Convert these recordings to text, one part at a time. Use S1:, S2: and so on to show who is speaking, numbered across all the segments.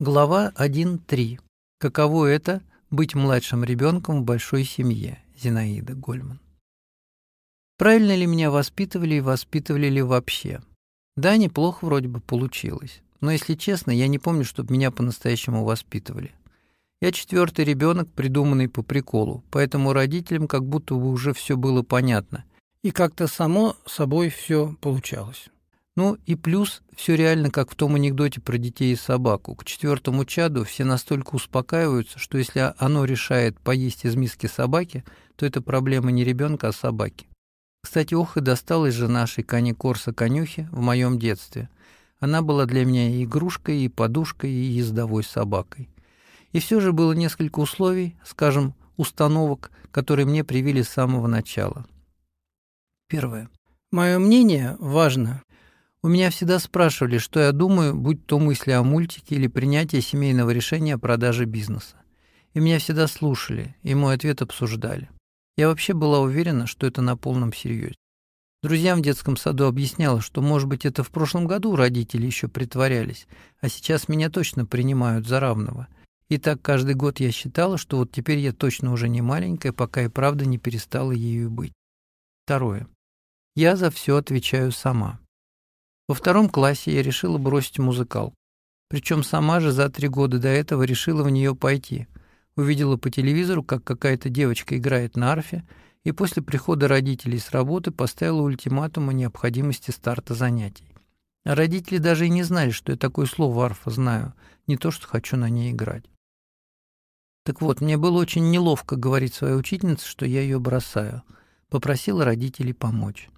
S1: Глава 1.3. Каково это – быть младшим ребенком в большой семье? Зинаида Гольман. Правильно ли меня воспитывали и воспитывали ли вообще? Да, неплохо вроде бы получилось. Но, если честно, я не помню, чтобы меня по-настоящему воспитывали. Я четвертый ребенок, придуманный по приколу, поэтому родителям как будто бы уже все было понятно. И как-то само собой все получалось. Ну и плюс все реально как в том анекдоте про детей и собаку. К четвертому чаду все настолько успокаиваются, что если оно решает поесть из миски собаки, то это проблема не ребенка, а собаки. Кстати, ох и досталась же нашей Кане Корса конюхе в моем детстве. Она была для меня и игрушкой, и подушкой, и ездовой собакой. И все же было несколько условий, скажем, установок, которые мне привили с самого начала. Первое. Мое мнение важно, у меня всегда спрашивали, что я думаю, будь то мысли о мультике или принятие семейного решения о продаже бизнеса. И меня всегда слушали, и мой ответ обсуждали. Я вообще была уверена, что это на полном серьезе. Друзьям в детском саду объясняла, что, может быть, это в прошлом году родители еще притворялись, а сейчас меня точно принимают за равного. И так каждый год я считала, что вот теперь я точно уже не маленькая, пока и правда не перестала ею быть. Второе. Я за все отвечаю сама. Во втором классе я решила бросить музыкал. Причем сама же за три года до этого решила в нее пойти. Увидела по телевизору, как какая-то девочка играет на арфе, и после прихода родителей с работы поставила ультиматум о необходимости старта занятий. А родители даже и не знали, что я такое слово арфа знаю, не то, что хочу на ней играть. Так вот, мне было очень неловко говорить своей учительнице, что я ее бросаю. Попросила родителей помочь.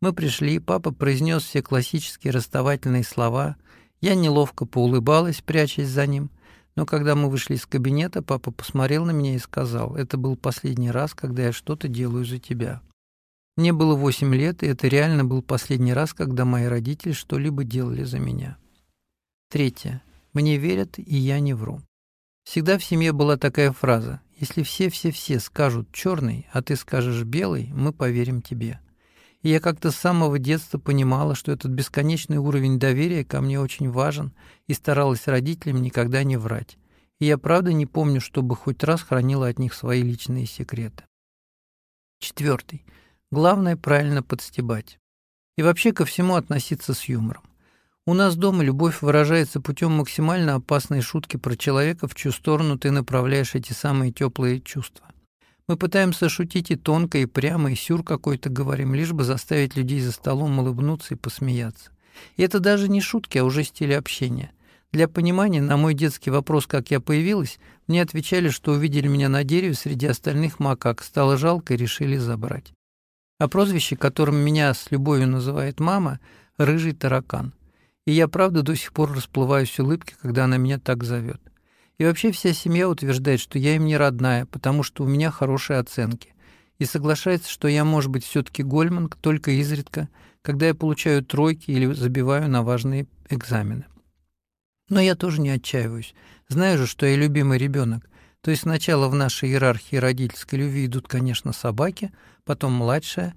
S1: Мы пришли, папа произнес все классические расставательные слова. Я неловко поулыбалась, прячась за ним. Но когда мы вышли из кабинета, папа посмотрел на меня и сказал, «Это был последний раз, когда я что-то делаю за тебя». Мне было восемь лет, и это реально был последний раз, когда мои родители что-либо делали за меня. Третье. Мне верят, и я не вру. Всегда в семье была такая фраза «Если все-все-все скажут черный, а ты скажешь белый, мы поверим тебе». И я как-то с самого детства понимала, что этот бесконечный уровень доверия ко мне очень важен, и старалась родителям никогда не врать. И я правда не помню, чтобы хоть раз хранила от них свои личные секреты. Четвертый. Главное правильно подстебать. И вообще ко всему относиться с юмором. У нас дома любовь выражается путем максимально опасной шутки про человека, в чью сторону ты направляешь эти самые теплые чувства. Мы пытаемся шутить и тонко, и прямо, и сюр какой-то говорим, лишь бы заставить людей за столом улыбнуться и посмеяться. И это даже не шутки, а уже стиль общения. Для понимания, на мой детский вопрос, как я появилась, мне отвечали, что увидели меня на дереве среди остальных макак, стало жалко и решили забрать. А прозвище, которым меня с любовью называет мама, — «рыжий таракан». И я, правда, до сих пор расплываюсь в улыбке, когда она меня так зовет. И вообще вся семья утверждает, что я им не родная, потому что у меня хорошие оценки. И соглашается, что я, может быть, все-таки Гольман только изредка, когда я получаю тройки или забиваю на важные экзамены. Но я тоже не отчаиваюсь. Знаю же, что я любимый ребенок. То есть сначала в нашей иерархии родительской любви идут, конечно, собаки, потом младшая,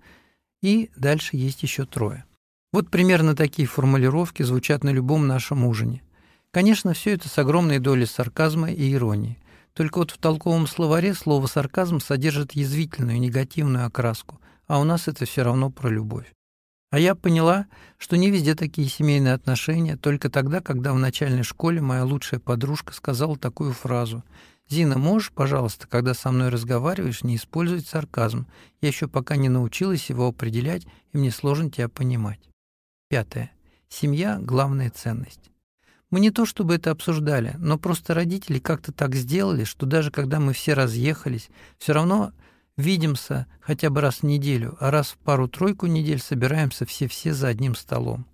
S1: и дальше есть еще трое. Вот примерно такие формулировки звучат на любом нашем ужине. Конечно, все это с огромной долей сарказма и иронии. Только вот в толковом словаре слово «сарказм» содержит язвительную, негативную окраску, а у нас это все равно про любовь. А я поняла, что не везде такие семейные отношения, только тогда, когда в начальной школе моя лучшая подружка сказала такую фразу «Зина, можешь, пожалуйста, когда со мной разговариваешь, не использовать сарказм? Я еще пока не научилась его определять, и мне сложно тебя понимать». Пятое. Семья – главная ценность. Мы не то чтобы это обсуждали, но просто родители как-то так сделали, что даже когда мы все разъехались, все равно видимся хотя бы раз в неделю, а раз в пару-тройку недель собираемся все-все за одним столом.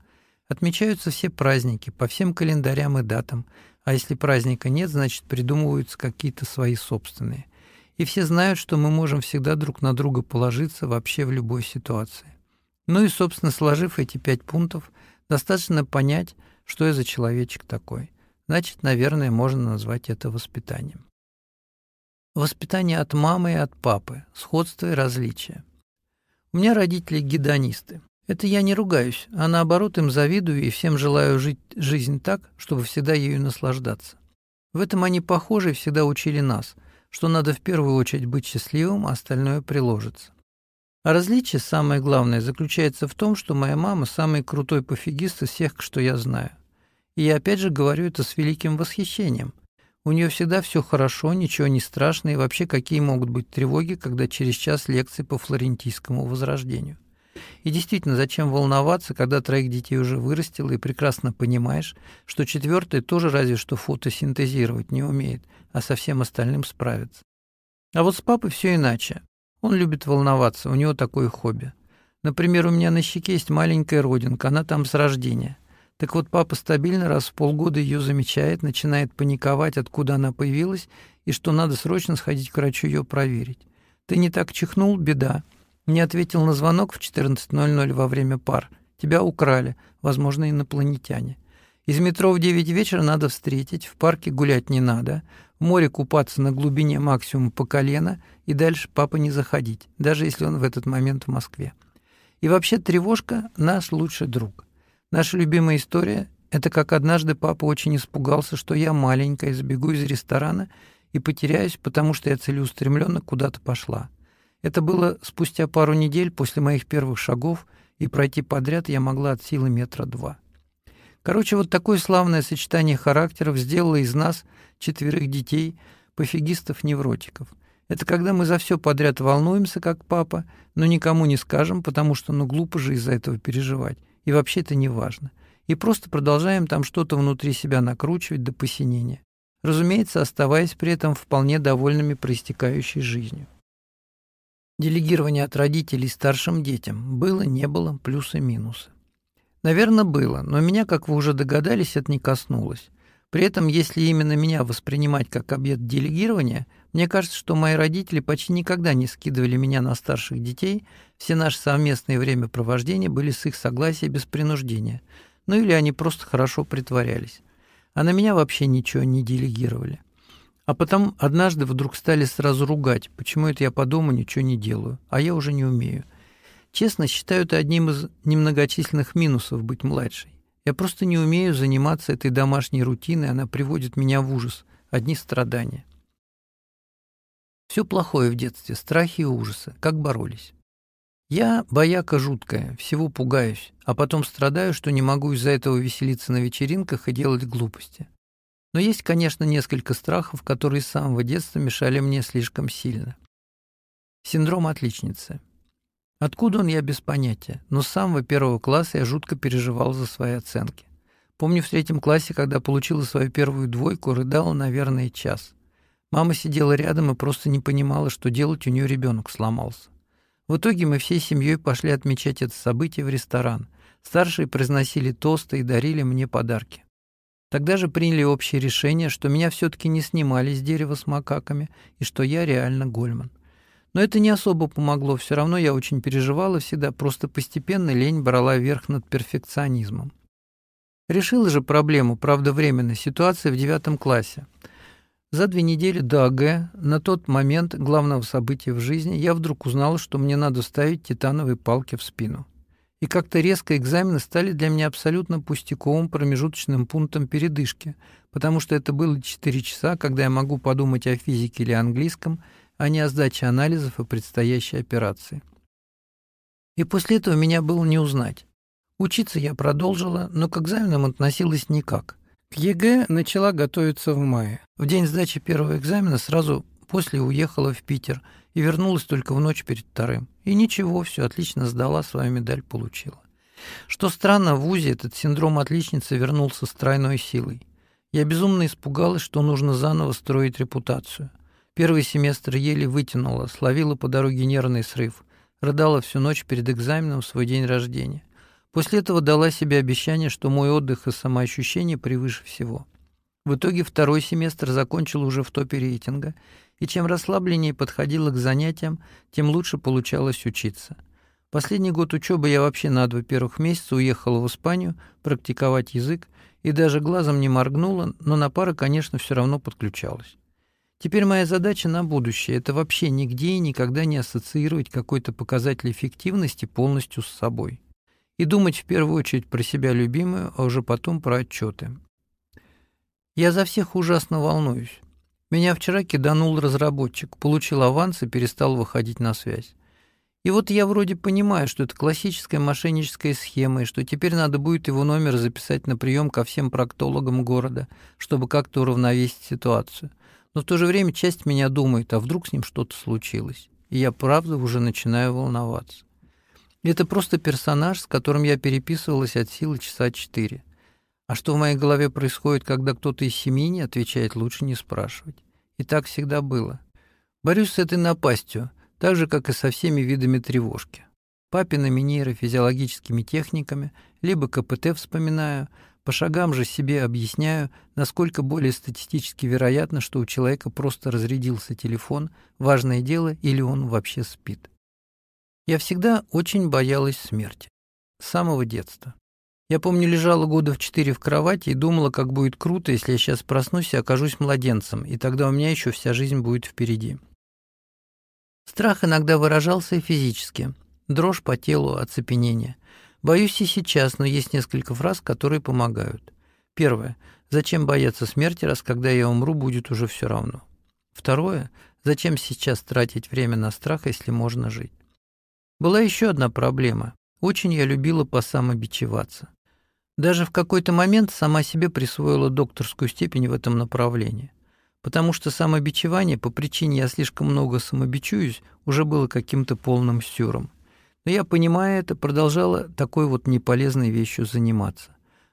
S1: Отмечаются все праздники по всем календарям и датам, а если праздника нет, значит придумываются какие-то свои собственные. И все знают, что мы можем всегда друг на друга положиться вообще в любой ситуации. Ну и, собственно, сложив эти пять пунктов, достаточно понять, что я за человечек такой? Значит, наверное, можно назвать это воспитанием. Воспитание от мамы и от папы, сходство и различия. У меня родители гедонисты. Это я не ругаюсь, а наоборот им завидую и всем желаю жить жизнь так, чтобы всегда ею наслаждаться. В этом они похожи и всегда учили нас, что надо в первую очередь быть счастливым, а остальное приложится. А различие, самое главное, заключается в том, что моя мама самый крутой пофигист из всех, что я знаю. И я опять же говорю это с великим восхищением. У нее всегда все хорошо, ничего не страшно, и вообще какие могут быть тревоги, когда через час лекции по флорентийскому возрождению. И действительно, зачем волноваться, когда троих детей уже вырастила и прекрасно понимаешь, что четвертый тоже разве что фотосинтезировать не умеет, а со всем остальным справится. А вот с папой все иначе. Он любит волноваться, у него такое хобби. Например, у меня на щеке есть маленькая родинка, она там с рождения. Так вот, папа стабильно раз в полгода ее замечает, начинает паниковать, откуда она появилась, и что надо срочно сходить к врачу ее проверить. Ты не так чихнул, беда. Не ответил на звонок в 14.00 во время пар. Тебя украли, возможно, инопланетяне. Из метро в 9 вечера надо встретить, в парке гулять не надо, море купаться на глубине максимум по колено и дальше папа не заходить, даже если он в этот момент в Москве. И вообще тревожка — наш лучший друг. Наша любимая история — это как однажды папа очень испугался, что я маленькая, сбегу из ресторана и потеряюсь, потому что я целеустремленно куда-то пошла. Это было спустя пару недель после моих первых шагов, и пройти подряд я могла от силы метра два. Короче, вот такое славное сочетание характеров сделало из нас четверых детей, пофигистов-невротиков. Это когда мы за все подряд волнуемся, как папа, но никому не скажем, потому что ну глупо же из-за этого переживать и вообще это не важно. И просто продолжаем там что-то внутри себя накручивать до посинения. Разумеется, оставаясь при этом вполне довольными проистекающей жизнью. Делегирование от родителей старшим детям было, не было, плюсы-минусы. Наверное, было, но меня, как вы уже догадались, это не коснулось. При этом, если именно меня воспринимать как объект делегирования, мне кажется, что мои родители почти никогда не скидывали меня на старших детей, все наши совместные времяпровождения были с их согласия без принуждения, ну или они просто хорошо притворялись. А на меня вообще ничего не делегировали. А потом однажды вдруг стали сразу ругать, почему это я по дому ничего не делаю, а я уже не умею. Честно, считаю это одним из немногочисленных минусов быть младшей. Я просто не умею заниматься этой домашней рутиной, она приводит меня в ужас, одни страдания. Все плохое в детстве, страхи и ужасы, как боролись. Я бояка жуткая, всего пугаюсь, а потом страдаю, что не могу из-за этого веселиться на вечеринках и делать глупости. Но есть, конечно, несколько страхов, которые с самого детства мешали мне слишком сильно. Синдром отличницы. Откуда он, я без понятия, но с самого первого класса я жутко переживал за свои оценки. Помню, в третьем классе, когда получила свою первую двойку, рыдала, наверное, час. Мама сидела рядом и просто не понимала, что делать, у нее ребенок сломался. В итоге мы всей семьей пошли отмечать это событие в ресторан. Старшие произносили тосты и дарили мне подарки. Тогда же приняли общее решение, что меня все-таки не снимали с дерева с макаками и что я реально Гольман. Но это не особо помогло, все равно я очень переживала всегда, просто постепенно лень брала верх над перфекционизмом. Решила же проблему, правда временно, ситуация в девятом классе. За две недели до АГ, на тот момент главного события в жизни, я вдруг узнала, что мне надо ставить титановые палки в спину. И как-то резко экзамены стали для меня абсолютно пустяковым промежуточным пунктом передышки, потому что это было 4 часа, когда я могу подумать о физике или английском, а не о сдаче анализов и предстоящей операции. И после этого меня было не узнать. Учиться я продолжила, но к экзаменам относилась никак. К ЕГЭ начала готовиться в мае. В день сдачи первого экзамена сразу после уехала в Питер и вернулась только в ночь перед вторым. И ничего, все отлично сдала, свою медаль получила. Что странно, в ВУЗе этот синдром отличницы вернулся с тройной силой. Я безумно испугалась, что нужно заново строить репутацию. Первый семестр еле вытянула, словила по дороге нервный срыв, рыдала всю ночь перед экзаменом в свой день рождения. После этого дала себе обещание, что мой отдых и самоощущение превыше всего. В итоге второй семестр закончил уже в топе рейтинга, и чем расслабленнее подходила к занятиям, тем лучше получалось учиться. Последний год учебы я вообще на два первых месяца уехала в Испанию практиковать язык и даже глазом не моргнула, но на пары, конечно, все равно подключалась. Теперь моя задача на будущее – это вообще нигде и никогда не ассоциировать какой-то показатель эффективности полностью с собой. И думать в первую очередь про себя любимую, а уже потом про отчеты. Я за всех ужасно волнуюсь. Меня вчера киданул разработчик, получил аванс и перестал выходить на связь. И вот я вроде понимаю, что это классическая мошенническая схема, и что теперь надо будет его номер записать на прием ко всем проктологам города, чтобы как-то уравновесить ситуацию. Но в то же время часть меня думает, а вдруг с ним что-то случилось. И я правда уже начинаю волноваться. Это просто персонаж, с которым я переписывалась от силы часа четыре. А что в моей голове происходит, когда кто-то из семьи не отвечает, лучше не спрашивать. И так всегда было. Борюсь с этой напастью, так же, как и со всеми видами тревожки. Папиными нейрофизиологическими техниками, либо КПТ вспоминаю, по шагам же себе объясняю, насколько более статистически вероятно, что у человека просто разрядился телефон, важное дело, или он вообще спит. Я всегда очень боялась смерти. С самого детства. Я помню, лежала года в четыре в кровати и думала, как будет круто, если я сейчас проснусь и окажусь младенцем, и тогда у меня еще вся жизнь будет впереди. Страх иногда выражался и физически. Дрожь по телу, оцепенение. Боюсь и сейчас, но есть несколько фраз, которые помогают. Первое. Зачем бояться смерти, раз когда я умру, будет уже все равно. Второе. Зачем сейчас тратить время на страх, если можно жить? Была еще одна проблема. Очень я любила посамобичеваться. Даже в какой-то момент сама себе присвоила докторскую степень в этом направлении потому что самобичевание по причине «я слишком много самобичуюсь» уже было каким-то полным сюром. Но я, понимая это, продолжала такой вот неполезной вещью заниматься.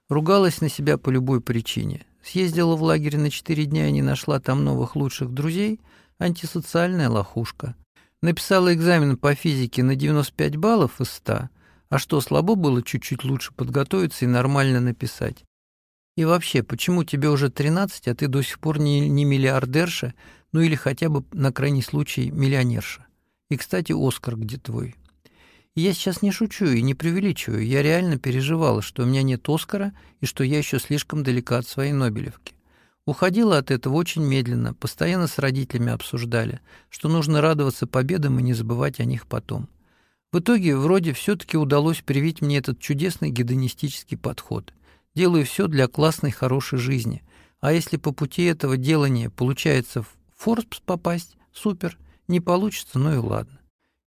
S1: Ругалась на себя по любой причине. Съездила в лагерь на четыре дня и не нашла там новых лучших друзей. Антисоциальная лохушка. Написала экзамен по физике на 95 баллов из 100. А что, слабо было чуть-чуть лучше подготовиться и нормально написать? И вообще, почему тебе уже 13, а ты до сих пор не, не миллиардерша, ну или хотя бы на крайний случай миллионерша? И, кстати, Оскар где твой? Я сейчас не шучу и не преувеличиваю. Я реально переживала, что у меня нет Оскара и что я еще слишком далека от своей Нобелевки. Уходила от этого очень медленно, постоянно с родителями обсуждали, что нужно радоваться победам и не забывать о них потом. В итоге вроде все-таки удалось привить мне этот чудесный гедонистический подход – Делаю все для классной, хорошей жизни. А если по пути этого делания получается в Форбс попасть, супер. Не получится, ну и ладно.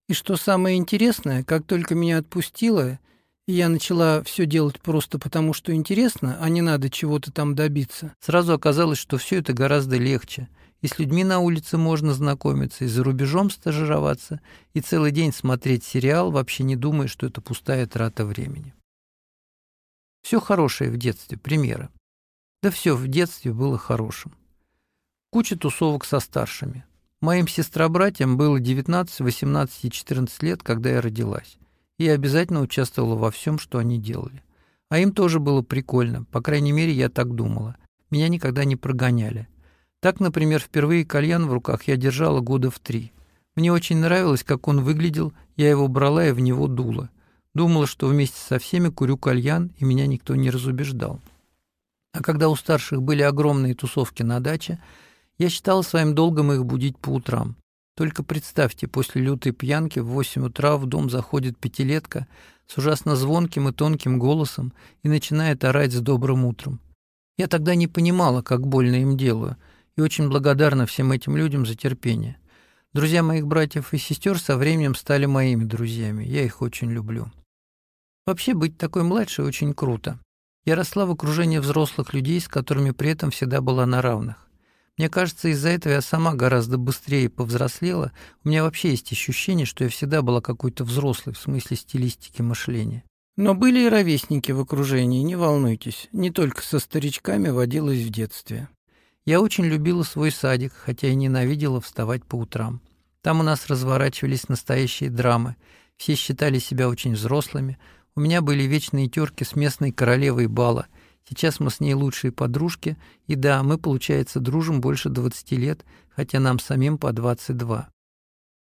S1: И что самое интересное, как только меня отпустило, и я начала все делать просто потому, что интересно, а не надо чего-то там добиться, сразу оказалось, что все это гораздо легче. И с людьми на улице можно знакомиться, и за рубежом стажироваться, и целый день смотреть сериал, вообще не думая, что это пустая трата времени. Все хорошее в детстве, примеры. Да все в детстве было хорошим. Куча тусовок со старшими. Моим сестробратьям было 19, 18 и 14 лет, когда я родилась. И я обязательно участвовала во всем, что они делали. А им тоже было прикольно, по крайней мере, я так думала. Меня никогда не прогоняли. Так, например, впервые кальян в руках я держала года в три. Мне очень нравилось, как он выглядел, я его брала и в него дула. Думала, что вместе со всеми курю кальян, и меня никто не разубеждал. А когда у старших были огромные тусовки на даче, я считала своим долгом их будить по утрам. Только представьте, после лютой пьянки в восемь утра в дом заходит пятилетка с ужасно звонким и тонким голосом и начинает орать с добрым утром. Я тогда не понимала, как больно им делаю, и очень благодарна всем этим людям за терпение. Друзья моих братьев и сестер со временем стали моими друзьями, я их очень люблю. Вообще быть такой младшей очень круто. Я росла в окружении взрослых людей, с которыми при этом всегда была на равных. Мне кажется, из-за этого я сама гораздо быстрее повзрослела. У меня вообще есть ощущение, что я всегда была какой-то взрослой в смысле стилистики мышления. Но были и ровесники в окружении, не волнуйтесь. Не только со старичками водилась в детстве. Я очень любила свой садик, хотя и ненавидела вставать по утрам. Там у нас разворачивались настоящие драмы. Все считали себя очень взрослыми – у меня были вечные терки с местной королевой бала. Сейчас мы с ней лучшие подружки, и да, мы, получается, дружим больше 20 лет, хотя нам самим по 22.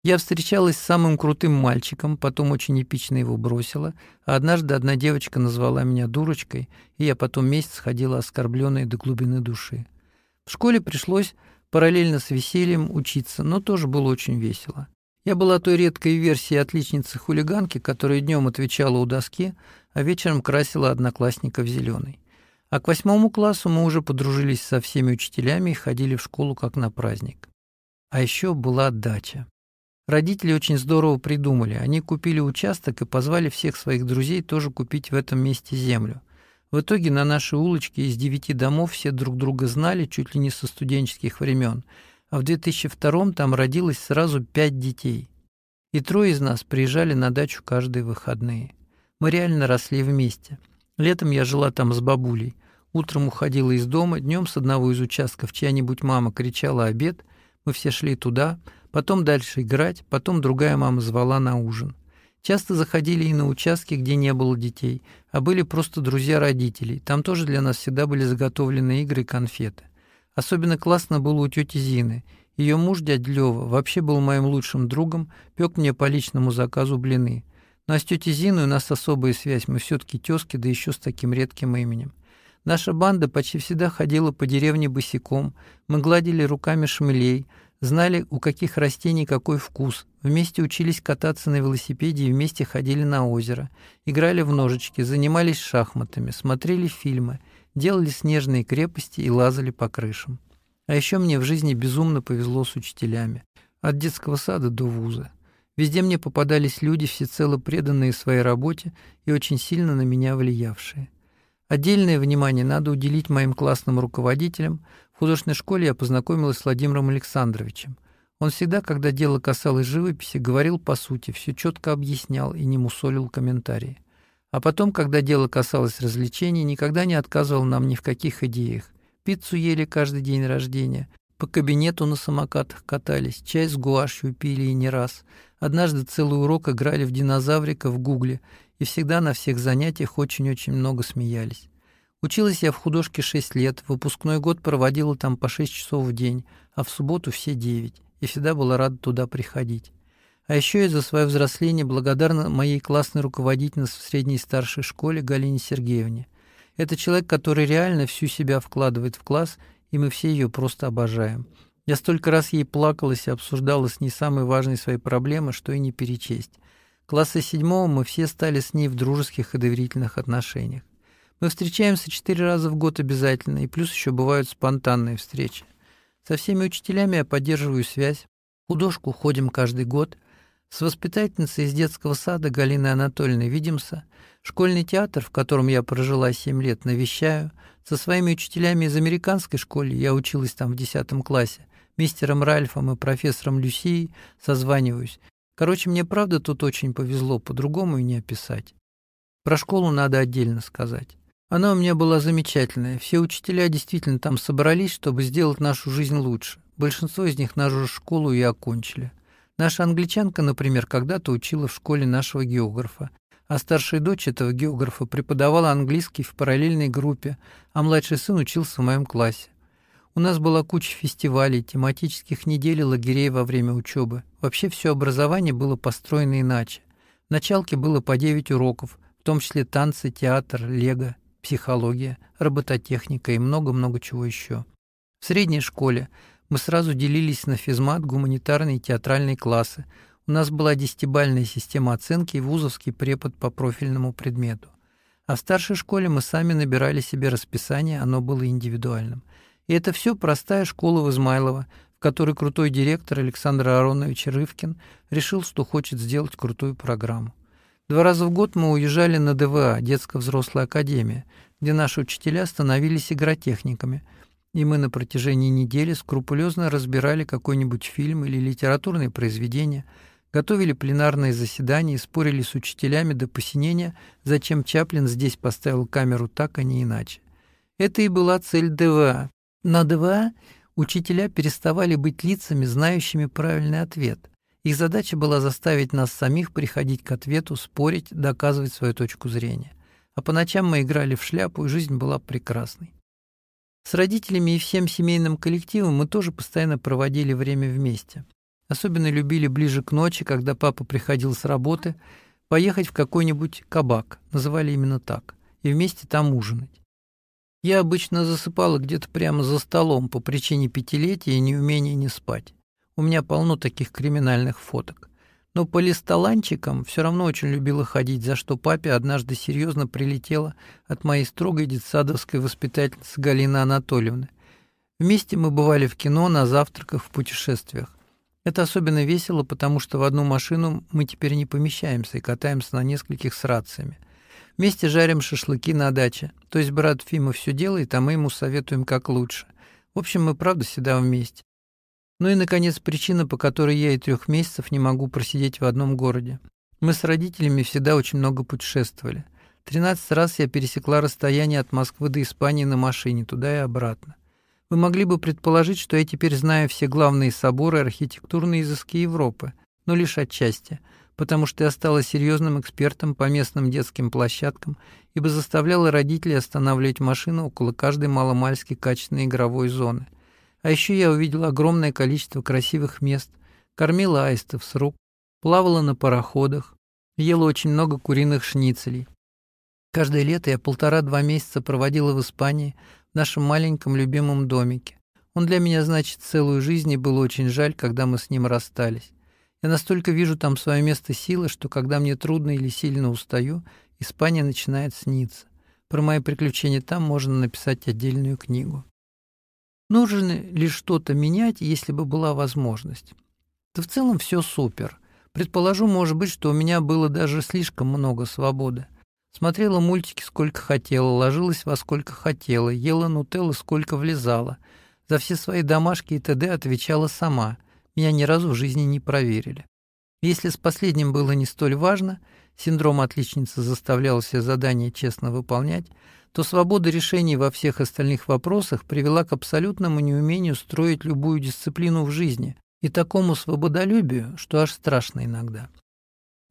S1: Я встречалась с самым крутым мальчиком, потом очень эпично его бросила, а однажды одна девочка назвала меня дурочкой, и я потом месяц ходила оскорбленной до глубины души. В школе пришлось параллельно с весельем учиться, но тоже было очень весело. Я была той редкой версией отличницы-хулиганки, которая днем отвечала у доски, а вечером красила одноклассника в зеленый. А к восьмому классу мы уже подружились со всеми учителями и ходили в школу как на праздник. А еще была дача. Родители очень здорово придумали. Они купили участок и позвали всех своих друзей тоже купить в этом месте землю. В итоге на нашей улочке из девяти домов все друг друга знали чуть ли не со студенческих времен, а в 2002 там родилось сразу пять детей. И трое из нас приезжали на дачу каждые выходные. Мы реально росли вместе. Летом я жила там с бабулей. Утром уходила из дома, днем с одного из участков чья-нибудь мама кричала обед, мы все шли туда, потом дальше играть, потом другая мама звала на ужин. Часто заходили и на участки, где не было детей, а были просто друзья родителей. Там тоже для нас всегда были заготовлены игры и конфеты. Особенно классно было у тети Зины. Ее муж, дядь Лёва, вообще был моим лучшим другом, пек мне по личному заказу блины. Ну а с тетей Зиной у нас особая связь, мы все-таки тезки, да еще с таким редким именем. Наша банда почти всегда ходила по деревне босиком, мы гладили руками шмелей, знали, у каких растений какой вкус, вместе учились кататься на велосипеде и вместе ходили на озеро, играли в ножички, занимались шахматами, смотрели фильмы, делали снежные крепости и лазали по крышам. А еще мне в жизни безумно повезло с учителями, от детского сада до вуза. Везде мне попадались люди, всецело преданные своей работе и очень сильно на меня влиявшие. Отдельное внимание надо уделить моим классным руководителям, в художественной школе я познакомилась с Владимиром Александровичем. Он всегда, когда дело касалось живописи, говорил по сути, все четко объяснял и не мусолил комментарии. А потом, когда дело касалось развлечений, никогда не отказывал нам ни в каких идеях. Пиццу ели каждый день рождения, по кабинету на самокатах катались, чай с гуашью пили и не раз. Однажды целый урок играли в динозаврика в гугле, и всегда на всех занятиях очень-очень много смеялись. Училась я в художке 6 лет, выпускной год проводила там по 6 часов в день, а в субботу все 9, и всегда была рада туда приходить. А еще я за свое взросление благодарна моей классной руководительнице в средней и старшей школе Галине Сергеевне. Это человек, который реально всю себя вкладывает в класс, и мы все ее просто обожаем. Я столько раз ей плакалась и обсуждала с ней самые важные свои проблемы, что и не перечесть. Класса седьмого мы все стали с ней в дружеских и доверительных отношениях. Мы встречаемся четыре раза в год обязательно, и плюс еще бывают спонтанные встречи. Со всеми учителями я поддерживаю связь. В художку ходим каждый год. С воспитательницей из детского сада Галиной Анатольевной видимся. Школьный театр, в котором я прожила семь лет, навещаю. Со своими учителями из американской школы, я училась там в десятом классе, мистером Ральфом и профессором Люсией созваниваюсь. Короче, мне правда тут очень повезло, по-другому и не описать. Про школу надо отдельно сказать. Она у меня была замечательная. Все учителя действительно там собрались, чтобы сделать нашу жизнь лучше. Большинство из них нашу школу и окончили. Наша англичанка, например, когда-то учила в школе нашего географа, а старшая дочь этого географа преподавала английский в параллельной группе, а младший сын учился в моем классе. У нас была куча фестивалей, тематических недель и лагерей во время учебы. Вообще все образование было построено иначе. В началке было по 9 уроков, в том числе танцы, театр, лего, психология, робототехника и много-много чего еще. В средней школе мы сразу делились на физмат, гуманитарные и театральные классы. У нас была десятибальная система оценки и вузовский препод по профильному предмету. А в старшей школе мы сами набирали себе расписание, оно было индивидуальным. И это все простая школа в Измайлово, в которой крутой директор Александр Аронович Рывкин решил, что хочет сделать крутую программу. Два раза в год мы уезжали на ДВА, детско-взрослая академия, где наши учителя становились игротехниками, и мы на протяжении недели скрупулезно разбирали какой-нибудь фильм или литературное произведение, готовили пленарные заседания и спорили с учителями до посинения, зачем Чаплин здесь поставил камеру так, а не иначе. Это и была цель ДВА. На ДВА учителя переставали быть лицами, знающими правильный ответ – их задача была заставить нас самих приходить к ответу, спорить, доказывать свою точку зрения. А по ночам мы играли в шляпу, и жизнь была прекрасной. С родителями и всем семейным коллективом мы тоже постоянно проводили время вместе. Особенно любили ближе к ночи, когда папа приходил с работы, поехать в какой-нибудь кабак, называли именно так, и вместе там ужинать. Я обычно засыпала где-то прямо за столом по причине пятилетия и неумения не спать. У меня полно таких криминальных фоток. Но по листоланчикам все равно очень любила ходить, за что папе однажды серьезно прилетело от моей строгой детсадовской воспитательницы Галины Анатольевны. Вместе мы бывали в кино, на завтраках, в путешествиях. Это особенно весело, потому что в одну машину мы теперь не помещаемся и катаемся на нескольких с рациями. Вместе жарим шашлыки на даче. То есть брат Фима все делает, а мы ему советуем как лучше. В общем, мы правда всегда вместе. Ну и, наконец, причина, по которой я и трех месяцев не могу просидеть в одном городе. Мы с родителями всегда очень много путешествовали. Тринадцать раз я пересекла расстояние от Москвы до Испании на машине, туда и обратно. Вы могли бы предположить, что я теперь знаю все главные соборы и архитектурные изыски Европы, но лишь отчасти, потому что я стала серьезным экспертом по местным детским площадкам, ибо заставляла родителей останавливать машину около каждой маломальски качественной игровой зоны. А еще я увидела огромное количество красивых мест, кормила аистов с рук, плавала на пароходах, ела очень много куриных шницелей. Каждое лето я полтора-два месяца проводила в Испании, в нашем маленьком любимом домике. Он для меня значит целую жизнь, и было очень жаль, когда мы с ним расстались. Я настолько вижу там свое место силы, что когда мне трудно или сильно устаю, Испания начинает сниться. Про мои приключения там можно написать отдельную книгу. Нужно ли что-то менять, если бы была возможность? Да в целом все супер. Предположу, может быть, что у меня было даже слишком много свободы. Смотрела мультики сколько хотела, ложилась во сколько хотела, ела нутеллы сколько влезала. За все свои домашки и т.д. отвечала сама. Меня ни разу в жизни не проверили. Если с последним было не столь важно, синдром отличницы заставлял все задания честно выполнять, то свобода решений во всех остальных вопросах привела к абсолютному неумению строить любую дисциплину в жизни и такому свободолюбию, что аж страшно иногда.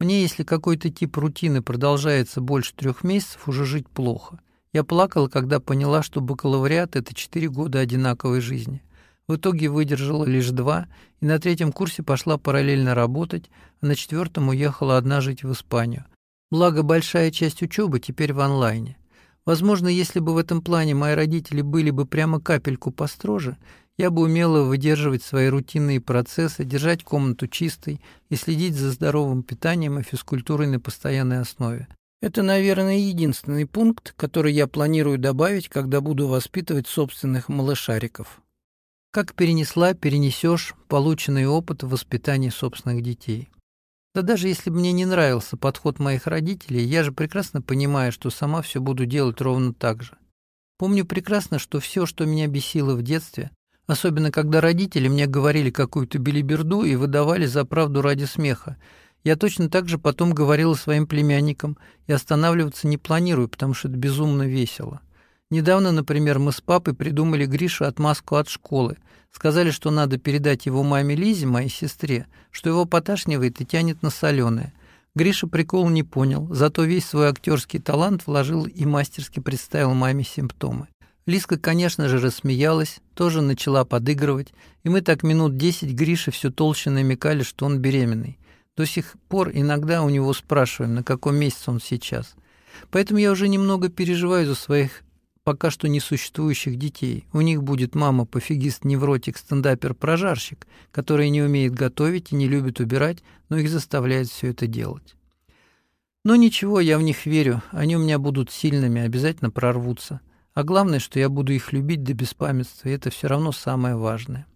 S1: Мне, если какой-то тип рутины продолжается больше трех месяцев, уже жить плохо. Я плакала, когда поняла, что бакалавриат – это четыре года одинаковой жизни. В итоге выдержала лишь два, и на третьем курсе пошла параллельно работать, а на четвертом уехала одна жить в Испанию. Благо, большая часть учебы теперь в онлайне. Возможно, если бы в этом плане мои родители были бы прямо капельку построже, я бы умела выдерживать свои рутинные процессы, держать комнату чистой и следить за здоровым питанием и физкультурой на постоянной основе. Это, наверное, единственный пункт, который я планирую добавить, когда буду воспитывать собственных малышариков. Как перенесла, перенесешь полученный опыт в воспитании собственных детей. Да даже если бы мне не нравился подход моих родителей, я же прекрасно понимаю, что сама все буду делать ровно так же. Помню прекрасно, что все, что меня бесило в детстве, особенно когда родители мне говорили какую-то белиберду и выдавали за правду ради смеха, я точно так же потом говорила своим племянникам и останавливаться не планирую, потому что это безумно весело. Недавно, например, мы с папой придумали Гришу отмазку от школы. Сказали, что надо передать его маме Лизе, моей сестре, что его поташнивает и тянет на соленое. Гриша прикол не понял, зато весь свой актерский талант вложил и мастерски представил маме симптомы. Лиска, конечно же, рассмеялась, тоже начала подыгрывать, и мы так минут десять Грише все толще намекали, что он беременный. До сих пор иногда у него спрашиваем, на каком месяце он сейчас. Поэтому я уже немного переживаю за своих пока что несуществующих детей. У них будет мама пофигист, невротик, стендапер-прожарщик, который не умеет готовить и не любит убирать, но их заставляет все это делать. Но ничего, я в них верю, они у меня будут сильными, обязательно прорвутся. А главное, что я буду их любить до беспамятства, и это все равно самое важное.